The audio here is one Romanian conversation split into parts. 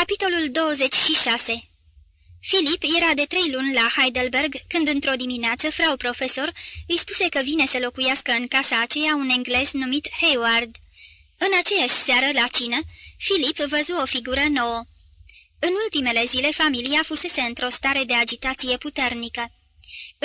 Capitolul 26 Filip era de trei luni la Heidelberg când într-o dimineață frau profesor îi spuse că vine să locuiască în casa aceea un englez numit Hayward. În aceeași seară, la cină, Filip văzu o figură nouă. În ultimele zile, familia fusese într-o stare de agitație puternică.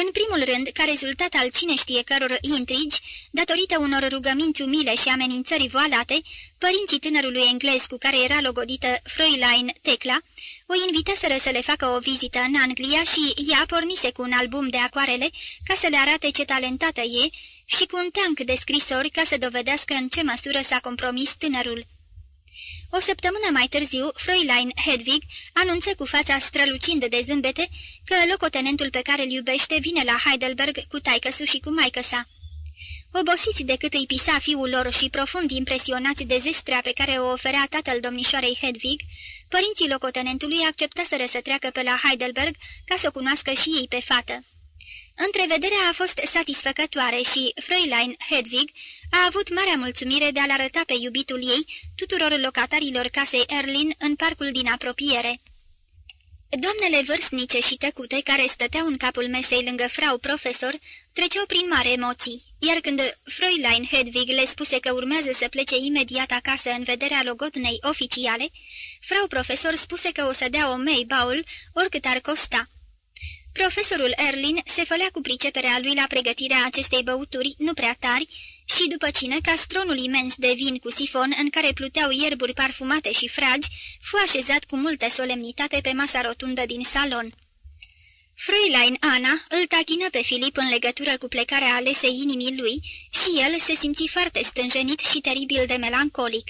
În primul rând, ca rezultat al cine știe căror intrigi, datorită unor rugăminți umile și amenințări voalate, părinții tânărului englez cu care era logodită Fräulein Tecla o invitaseră să le facă o vizită în Anglia și ea pornise cu un album de acoarele ca să le arate ce talentată e și cu un teanc de scrisori ca să dovedească în ce măsură s-a compromis tânărul. O săptămână mai târziu, Fräulein Hedwig anunță cu fața strălucind de zâmbete că locotenentul pe care îl iubește vine la Heidelberg cu taicăsu și cu maică sa. Obosiți de cât îi pisa fiul lor și profund impresionați de zestrea pe care o oferea tatăl domnișoarei Hedwig, părinții locotenentului acceptaseră să treacă pe la Heidelberg ca să o cunoască și ei pe fată. Întrevederea a fost satisfăcătoare și Fräulein Hedwig a avut marea mulțumire de a-l arăta pe iubitul ei tuturor locatarilor casei Erlin în parcul din apropiere. Doamnele vârstnice și tăcute care stăteau în capul mesei lângă frau profesor treceau prin mare emoții, iar când Fräulein Hedwig le spuse că urmează să plece imediat acasă în vederea logodnei oficiale, frau profesor spuse că o să dea o mei baul oricât ar costa. Profesorul Erlin se fălea cu priceperea lui la pregătirea acestei băuturi nu prea tari și după cine castronul imens de vin cu sifon în care pluteau ierburi parfumate și fragi fu așezat cu multă solemnitate pe masa rotundă din salon. Fräulein Ana îl tachină pe Filip în legătură cu plecarea alesei inimii lui și el se simți foarte stânjenit și teribil de melancolic.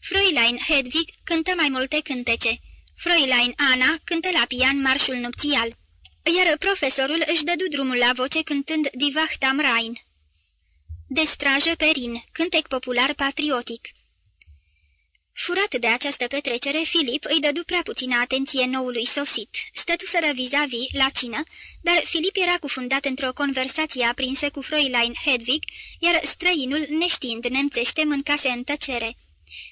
Fräulein Hedwig cântă mai multe cântece. Fräulein Ana cântă la pian marșul nupțial iar profesorul își dădu drumul la voce cântând Divachtam Rhein. De strajă perin, cântec popular patriotic. Furat de această petrecere, Filip îi dădu prea puțină atenție noului sosit. Stătuseră vis-a-vis la cină, dar Filip era cufundat într-o conversație aprinsă cu Fräulein Hedwig, iar străinul, neștiind nemțește, mâncase în tăcere.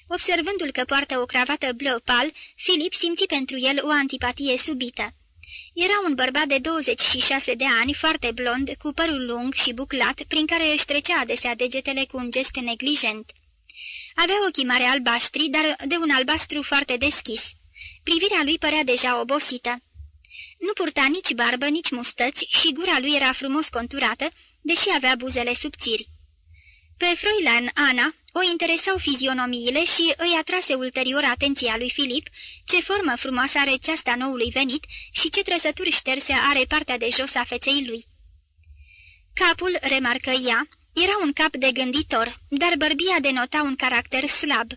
Observându-l că poartă o cravată bleu pal, Filip simți pentru el o antipatie subită. Era un bărbat de 26 de ani, foarte blond, cu părul lung și buclat, prin care își trecea adesea degetele cu un gest neglijent. Avea ochii mari albaștri, dar de un albastru foarte deschis. Privirea lui părea deja obosită. Nu purta nici barbă, nici mustăți și gura lui era frumos conturată, deși avea buzele subțiri. Pe Fräulein Ana o interesau fizionomiile și îi atrase ulterior atenția lui Filip, ce formă frumoasă are țeasta noului venit și ce trăsături șterse are partea de jos a feței lui. Capul, remarcă ea, era un cap de gânditor, dar bărbia denota un caracter slab.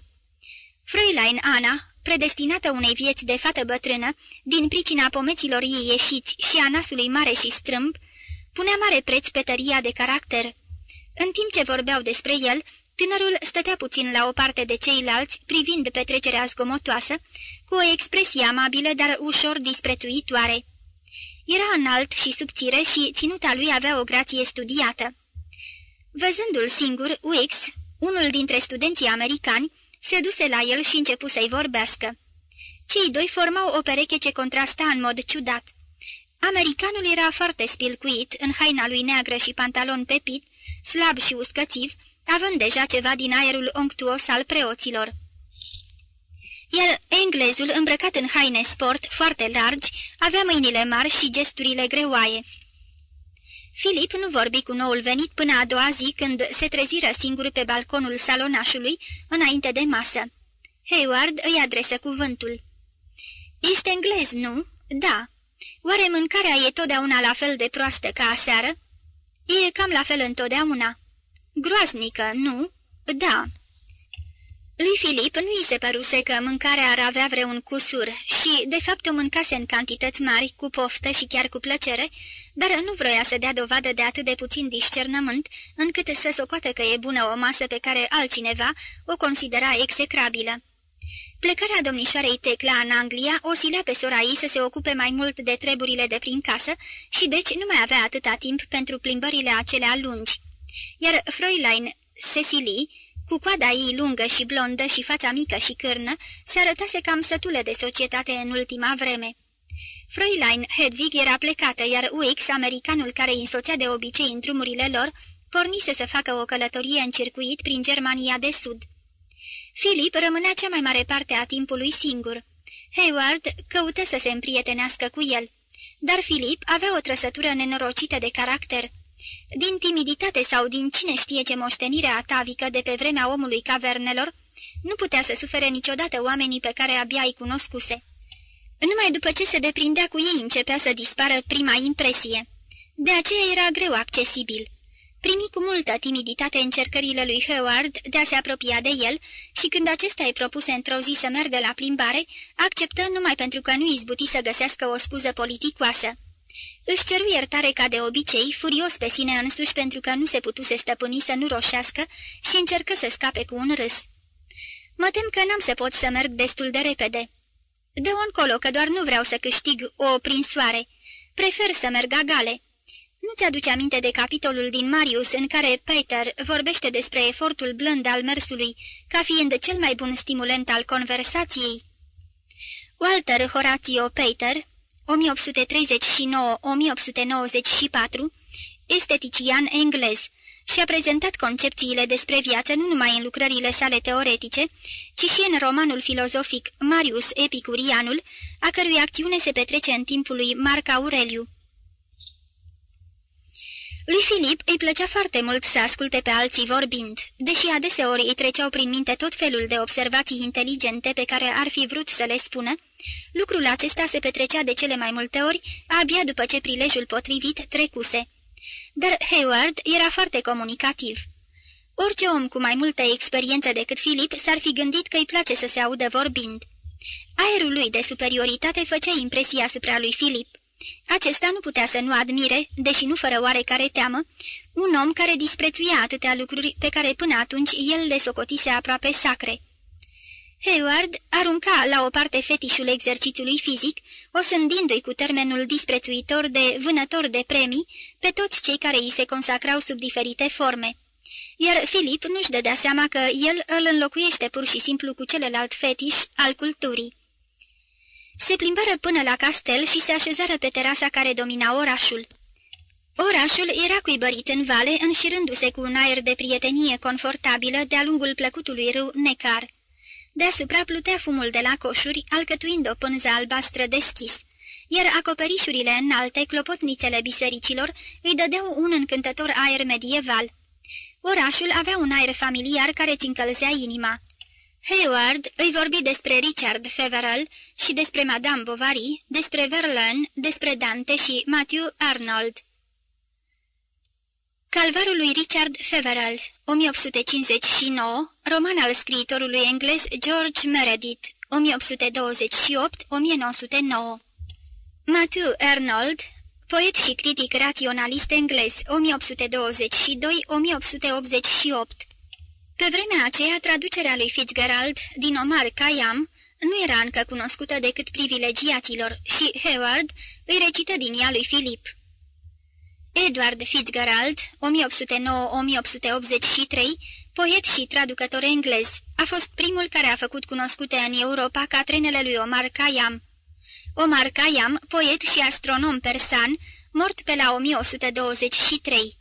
Fräulein Ana, predestinată unei vieți de fată bătrână, din pricina pomeților ei ieșiți și a nasului mare și strâmb, punea mare preț pe tăria de caracter. În timp ce vorbeau despre el, Tânărul stătea puțin la o parte de ceilalți, privind petrecerea zgomotoasă, cu o expresie amabilă, dar ușor disprețuitoare. Era înalt și subțire și ținuta lui avea o grație studiată. Văzându-l singur, Wix, unul dintre studenții americani, se duse la el și începu să-i vorbească. Cei doi formau o pereche ce contrasta în mod ciudat. Americanul era foarte spilcuit, în haina lui neagră și pantalon pepit, slab și uscățiv, având deja ceva din aerul onctuos al preoților. Iar englezul, îmbrăcat în haine sport foarte largi, avea mâinile mari și gesturile greoaie. Filip nu vorbi cu noul venit până a doua zi când se treziră singur pe balconul salonașului, înainte de masă. Hayward îi adresă cuvântul. Ești englez, nu?" Da." Oare mâncarea e totdeauna la fel de proastă ca aseară?" E cam la fel întotdeauna." Groaznică, nu?" Da." Lui Filip nu i se păruse că mâncarea ar avea vreun cusur și, de fapt, o mâncase în cantități mari, cu poftă și chiar cu plăcere, dar nu vroia să dea dovadă de atât de puțin discernământ, încât să socoate că e bună o masă pe care altcineva o considera execrabilă. Plecarea domnișoarei Tecla în Anglia o silea pe sora ei să se ocupe mai mult de treburile de prin casă și deci nu mai avea atâta timp pentru plimbările acelea lungi iar Fräulein Cecily, Cu coada ei lungă și blondă și fața mică și cârnă, se arătase cam sătulă de societate în ultima vreme. Fräulein Hedwig era plecată, iar Wix, americanul care îi însoțea de obicei în drumurile lor, pornise să facă o călătorie în circuit prin Germania de Sud. Philip rămânea cea mai mare parte a timpului singur. Hayward căută să se împrietenească cu el, dar Philip avea o trăsătură nenorocită de caracter. Din timiditate sau din cine știe ce moștenire atavică de pe vremea omului cavernelor, nu putea să sufere niciodată oamenii pe care abia îi cunoscuse. Numai după ce se deprindea cu ei începea să dispară prima impresie. De aceea era greu accesibil. Primi cu multă timiditate încercările lui Howard de a se apropia de el și când acesta îi propuse într-o zi să meargă la plimbare, acceptă numai pentru că nu izbuti să găsească o scuză politicoasă. Își ceru iertare ca de obicei, furios pe sine însuși pentru că nu se putuse stăpâni să nu roșească și încercă să scape cu un râs. Mă tem că n-am să pot să merg destul de repede. Dă-o încolo, că doar nu vreau să câștig o prinsoare. Prefer să merg agale. Nu ți-aduce aminte de capitolul din Marius în care Peter vorbește despre efortul blând al mersului ca fiind cel mai bun stimulent al conversației? Walter Horatio Pater, 1839-1894, estetician englez, și-a prezentat concepțiile despre viață nu numai în lucrările sale teoretice, ci și în romanul filozofic Marius Epicurianul, a cărui acțiune se petrece în timpul lui Marc Aureliu. Lui Filip îi plăcea foarte mult să asculte pe alții vorbind, deși adeseori îi treceau prin minte tot felul de observații inteligente pe care ar fi vrut să le spună, lucrul acesta se petrecea de cele mai multe ori abia după ce prilejul potrivit trecuse. Dar Hayward era foarte comunicativ. Orice om cu mai multă experiență decât Filip s-ar fi gândit că îi place să se audă vorbind. Aerul lui de superioritate făcea impresia asupra lui Filip. Acesta nu putea să nu admire, deși nu fără oarecare teamă, un om care disprețuia atâtea lucruri pe care până atunci el le socotise aproape sacre. Hayward arunca la o parte fetișul exercițiului fizic, osândindu-i cu termenul disprețuitor de vânător de premii pe toți cei care îi se consacrau sub diferite forme. Iar Filip nu-și dădea seama că el îl înlocuiește pur și simplu cu celălalt fetiș al culturii. Se plimbară până la castel și se așezară pe terasa care domina orașul. Orașul era cuibărit în vale, înșirându-se cu un aer de prietenie confortabilă de-a lungul plăcutului râu Necar. Deasupra plutea fumul de la coșuri, alcătuind o pânză albastră deschis, iar acoperișurile înalte, clopotnițele bisericilor, îi dădeau un încântător aer medieval. Orașul avea un aer familiar ce ți încălzea inima. Hayward îi vorbi despre Richard Feverel și despre Madame Bovary, despre Verlaine, despre Dante și Matthew Arnold. Calvarul lui Richard Feverel, 1859, roman al scriitorului englez George Meredith, 1828-1909 Matthew Arnold, poet și critic raționalist englez, 1822-1888 pe vremea aceea, traducerea lui Fitzgerald din Omar Khayyam nu era încă cunoscută decât privilegiaților și Howard îi recită din ea lui Philip. Edward Fitzgerald, 1809-1883, poet și traducător englez, a fost primul care a făcut cunoscute în Europa catrenele lui Omar Khayyam. Omar Khayyam, poet și astronom persan, mort pe la 1123.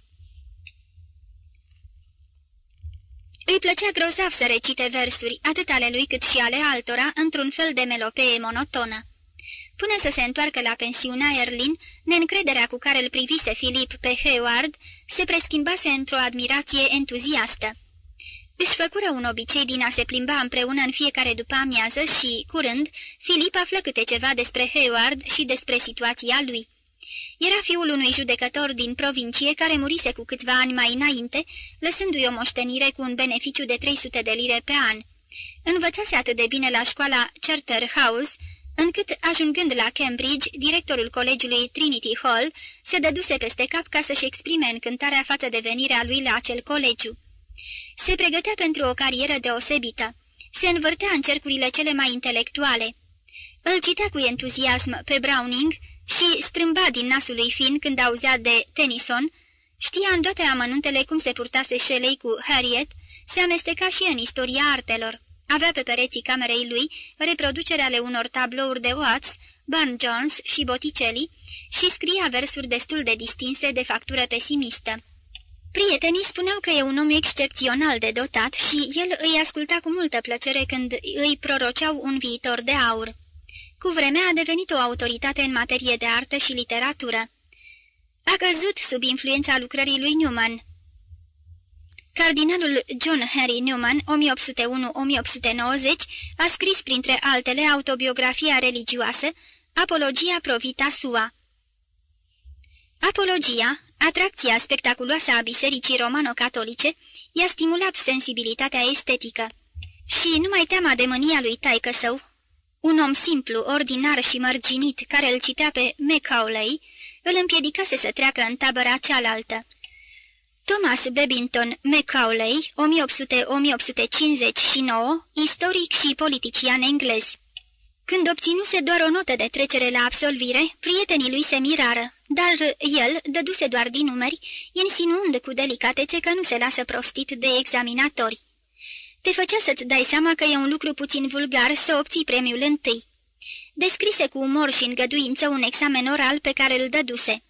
Îi plăcea grozav să recite versuri, atât ale lui cât și ale altora, într-un fel de melopee monotonă. Până să se întoarcă la pensiunea Erlin, neîncrederea cu care îl privise Filip pe Hayward se preschimbase într-o admirație entuziastă. Își făcură un obicei din a se plimba împreună în fiecare după amiază și, curând, Filip află câte ceva despre Hayward și despre situația lui. Era fiul unui judecător din provincie care murise cu câțiva ani mai înainte, lăsându-i o moștenire cu un beneficiu de 300 de lire pe an. Învățase atât de bine la școala Charterhouse, încât, ajungând la Cambridge, directorul colegiului Trinity Hall se dăduse peste cap ca să-și exprime încântarea față de venirea lui la acel colegiu. Se pregătea pentru o carieră deosebită. Se învârtea în cercurile cele mai intelectuale. Îl citea cu entuziasm pe Browning și strâmba din nasul lui Finn când auzea de Tennyson, știa în toate amănuntele cum se purtase Shelley cu Harriet Se amesteca și în istoria artelor. Avea pe pereții camerei lui reproducere ale unor tablouri de Watts, Burne Jones și Botticelli și scria versuri destul de distinse de factură pesimistă. Prietenii spuneau că e un om excepțional de dotat și el îi asculta cu multă plăcere când îi proroceau un viitor de aur. Cu vremea a devenit o autoritate în materie de artă și literatură. A căzut sub influența lucrării lui Newman. Cardinalul John Henry Newman, 1801-1890, a scris printre altele autobiografia religioasă Apologia Provita Sua. Apologia, atracția spectaculoasă a bisericii romano-catolice, i-a stimulat sensibilitatea estetică. Și numai teama de mânia lui taică său, un om simplu, ordinar și mărginit, care îl citea pe Macaulay, îl împiedicase să treacă în tabăra cealaltă. Thomas Babington Macaulay, 1800-1859, istoric și politician englez. Când obținuse doar o notă de trecere la absolvire, prietenii lui se mirară, dar el dăduse doar din numeri, insinuând cu delicatețe că nu se lasă prostit de examinatori. Te făcea să-ți dai seama că e un lucru puțin vulgar să obții premiul întâi. Descrise cu umor și îngăduință un examen oral pe care îl dăduse.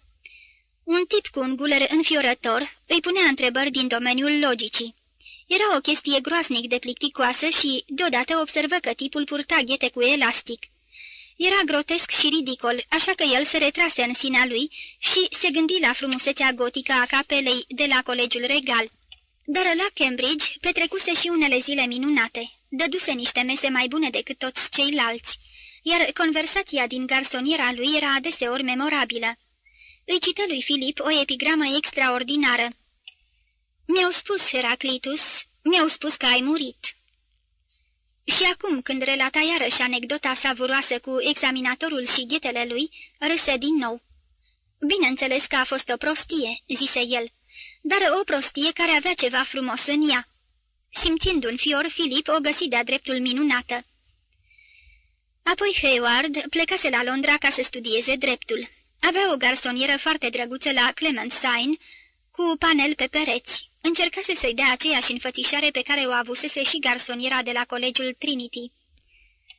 Un tip cu un guler înfiorător îi punea întrebări din domeniul logicii. Era o chestie groasnic de plicticoasă și, deodată, observă că tipul purta ghete cu elastic. Era grotesc și ridicol, așa că el se retrase în sinea lui și se gândi la frumusețea gotică a capelei de la Colegiul Regal. Dar la Cambridge petrecuse și unele zile minunate. Dăduse niște mese mai bune decât toți ceilalți, iar conversația din garsoniera lui era adeseori memorabilă. Îi cită lui Filip o epigramă extraordinară. Mi-au spus, Heraclitus, mi-au spus că ai murit." Și acum, când relata iarăși anecdota savuroasă cu examinatorul și ghetele lui, râse din nou. Bineînțeles că a fost o prostie," zise el, dar o prostie care avea ceva frumos în ea." Simțind un fior, Filip o găsi de-a dreptul minunată. Apoi Hayward plecase la Londra ca să studieze dreptul. Avea o garsonieră foarte drăguță la Clement Sign, cu panel pe pereți. Încercase să-i dea aceeași înfățișare pe care o avusese și garsoniera de la colegiul Trinity.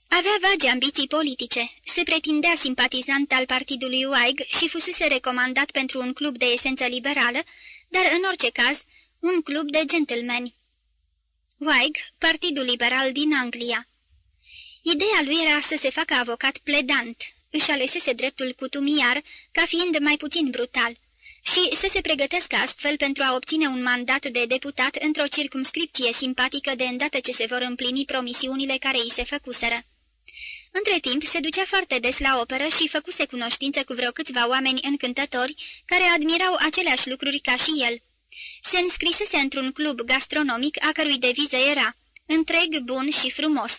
Avea vagi ambiții politice, se pretindea simpatizant al partidului Whig și fusese recomandat pentru un club de esență liberală, dar în orice caz, un club de gentlemen. Whig, Partidul Liberal din Anglia. Ideea lui era să se facă avocat pledant, își alesese dreptul cutumiar ca fiind mai puțin brutal și să se pregătească astfel pentru a obține un mandat de deputat într-o circumscripție simpatică de îndată ce se vor împlini promisiunile care îi se făcuseră. Între timp, se ducea foarte des la operă și făcuse cunoștință cu vreo câțiva oameni încântători care admirau aceleași lucruri ca și el. Se înscrisese într-un club gastronomic a cărui deviză era întreg, bun și frumos.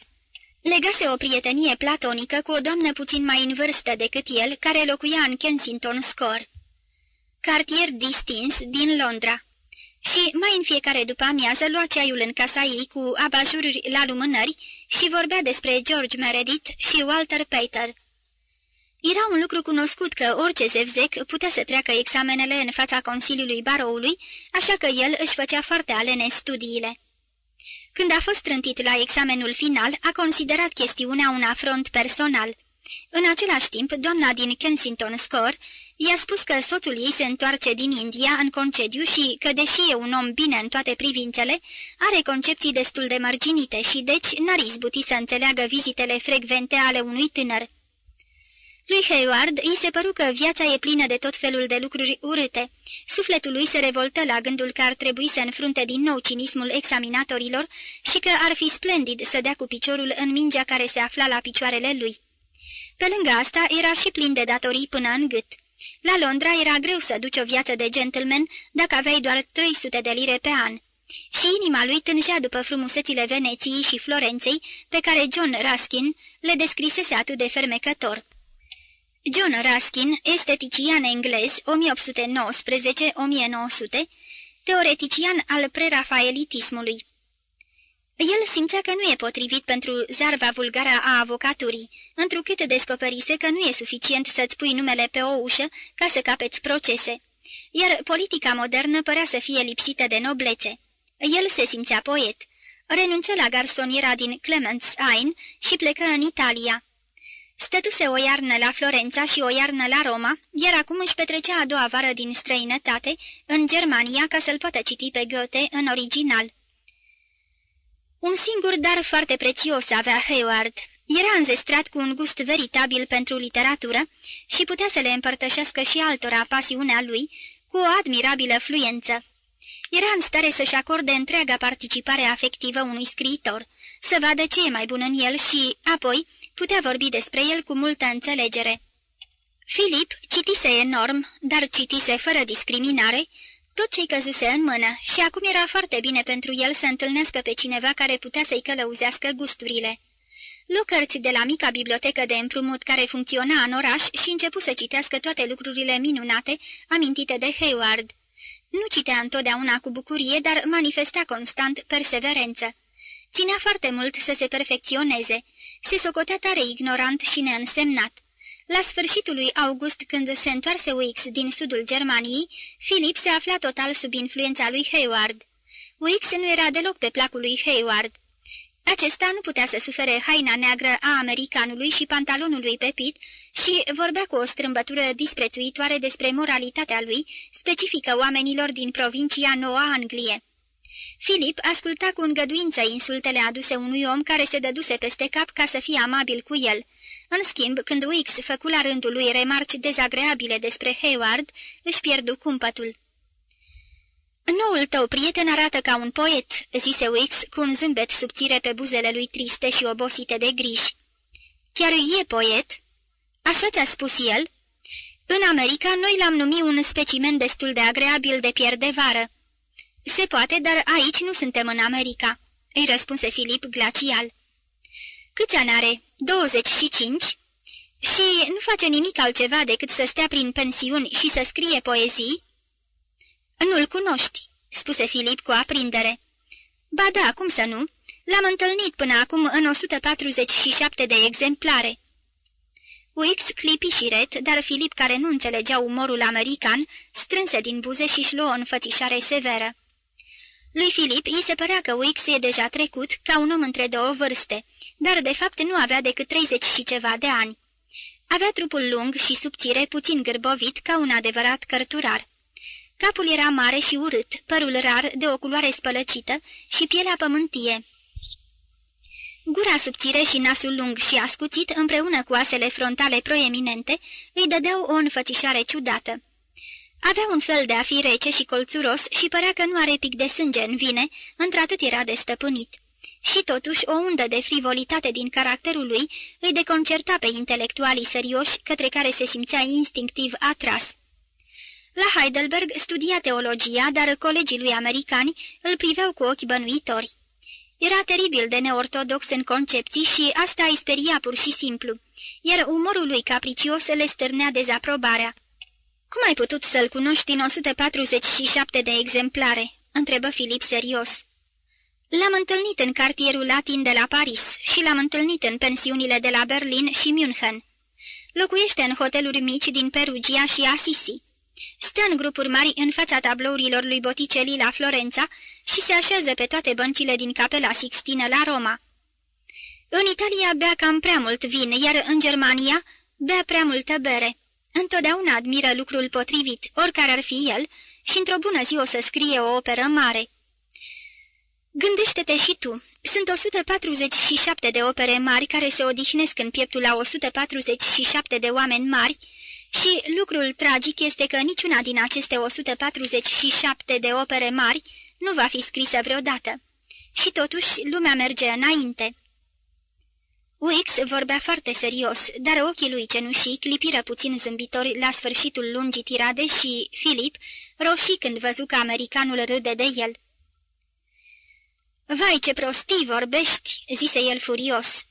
Legase o prietenie platonică cu o doamnă puțin mai în vârstă decât el, care locuia în Kensington Score cartier distins din Londra. Și mai în fiecare după amiază lua ceaiul în casa ei cu abajururi la lumânări și vorbea despre George Meredith și Walter Pater. Era un lucru cunoscut că orice zevzec putea să treacă examenele în fața Consiliului Baroului, așa că el își făcea foarte alene studiile. Când a fost trântit la examenul final, a considerat chestiunea un afront personal. În același timp, doamna din Kensington Score I-a spus că soțul ei se întoarce din India în concediu și că, deși e un om bine în toate privințele, are concepții destul de marginite și deci n-ar izbuti să înțeleagă vizitele frecvente ale unui tânăr. Lui Hayward îi se păru că viața e plină de tot felul de lucruri urâte. Sufletul lui se revoltă la gândul că ar trebui să înfrunte din nou cinismul examinatorilor și că ar fi splendid să dea cu piciorul în mingea care se afla la picioarele lui. Pe lângă asta era și plin de datorii până în gât. La Londra era greu să duci o viață de gentleman dacă aveai doar 300 de lire pe an. Și inima lui tângea după frumusețile Veneției și Florenței, pe care John Ruskin le descrisese atât de fermecător. John Ruskin, estetician englez 1819-1900, teoretician al prerafaelitismului. El simțea că nu e potrivit pentru zarva vulgară a avocaturii, întrucât descoperise că nu e suficient să-ți pui numele pe o ușă ca să capeți procese, iar politica modernă părea să fie lipsită de noblețe. El se simțea poet. Renunță la garsoniera din Clements Ain și plecă în Italia. Stătuse o iarnă la Florența și o iarnă la Roma, iar acum își petrecea a doua vară din străinătate, în Germania, ca să-l poată citi pe Goethe în original. Un singur dar foarte prețios avea Hayward. Era înzestrat cu un gust veritabil pentru literatură și putea să le împărtășească și altora pasiunea lui cu o admirabilă fluență. Era în stare să-și acorde întreaga participare afectivă unui scriitor, să vadă ce e mai bun în el și, apoi, putea vorbi despre el cu multă înțelegere. Filip citise enorm, dar citise fără discriminare, tot ce-i căzuse în mână și acum era foarte bine pentru el să întâlnească pe cineva care putea să-i călăuzească gusturile. Lu cărți de la mica bibliotecă de împrumut care funcționa în oraș și începu să citească toate lucrurile minunate amintite de Hayward. Nu citea întotdeauna cu bucurie, dar manifesta constant perseverență. Ținea foarte mult să se perfecționeze. Se socotea tare ignorant și neînsemnat. La sfârșitul lui August, când se întoarse Wix din sudul Germaniei, Philip se afla total sub influența lui Hayward. Wix nu era deloc pe placul lui Hayward. Acesta nu putea să sufere haina neagră a americanului și pantalonului pepit și vorbea cu o strâmbătură disprețuitoare despre moralitatea lui, specifică oamenilor din provincia Noua Anglie. Filip asculta cu îngăduință insultele aduse unui om care se dăduse peste cap ca să fie amabil cu el. În schimb, când Wix făcu la rândul lui remarci dezagreabile despre Hayward, își pierdu cumpătul. Noul tău prieten arată ca un poet," zise Wix cu un zâmbet subțire pe buzele lui triste și obosite de griji. Chiar e poet?" Așa ți-a spus el?" În America noi l-am numit un specimen destul de agreabil de pier de vară." Se poate, dar aici nu suntem în America," îi răspunse Filip glacial. Câți ani are? 25? Și nu face nimic altceva decât să stea prin pensiuni și să scrie poezii?" Nu-l cunoști," spuse Filip cu aprindere. Ba da, cum să nu? L-am întâlnit până acum în 147 de exemplare." Wix clipi și ret, dar Filip, care nu înțelegea umorul american, strânse din buze și-și luă o înfățișare severă. Lui Filip îi se părea că Wix e deja trecut, ca un om între două vârste, dar de fapt nu avea decât 30 și ceva de ani. Avea trupul lung și subțire, puțin gârbovit, ca un adevărat cărturar. Capul era mare și urât, părul rar, de o culoare spălăcită și pielea pământie. Gura subțire și nasul lung și ascuțit, împreună cu asele frontale proeminente, îi dădeau o înfățișare ciudată. Avea un fel de a fi rece și colțuros și părea că nu are pic de sânge în vine, într-atât era de stăpânit. Și totuși o undă de frivolitate din caracterul lui îi deconcerta pe intelectualii serioși către care se simțea instinctiv atras. La Heidelberg studia teologia, dar colegii lui americani îl priveau cu ochi bănuitori. Era teribil de neortodox în concepții și asta îi speria pur și simplu, iar umorul lui capricios le stârnea dezaprobarea. Cum ai putut să-l cunoști în 147 de exemplare?" întrebă Filip serios. L-am întâlnit în cartierul latin de la Paris și l-am întâlnit în pensiunile de la Berlin și München. Locuiește în hoteluri mici din Perugia și Assisi. Stă în grupuri mari în fața tablourilor lui Botticelli la Florența și se așează pe toate băncile din capela Sixtină la Roma. În Italia bea cam prea mult vin, iar în Germania bea prea multă bere. Întotdeauna admiră lucrul potrivit, oricare ar fi el, și într-o bună zi o să scrie o operă mare. Gândește-te și tu, sunt 147 de opere mari care se odihnesc în pieptul la 147 de oameni mari și lucrul tragic este că niciuna din aceste 147 de opere mari nu va fi scrisă vreodată. Și totuși lumea merge înainte. Wix vorbea foarte serios, dar ochii lui cenușii clipiră puțin zâmbitori la sfârșitul lungii tirade și Filip roșii când văzu că americanul râde de el. Vai, ce prostii vorbești!" zise el furios.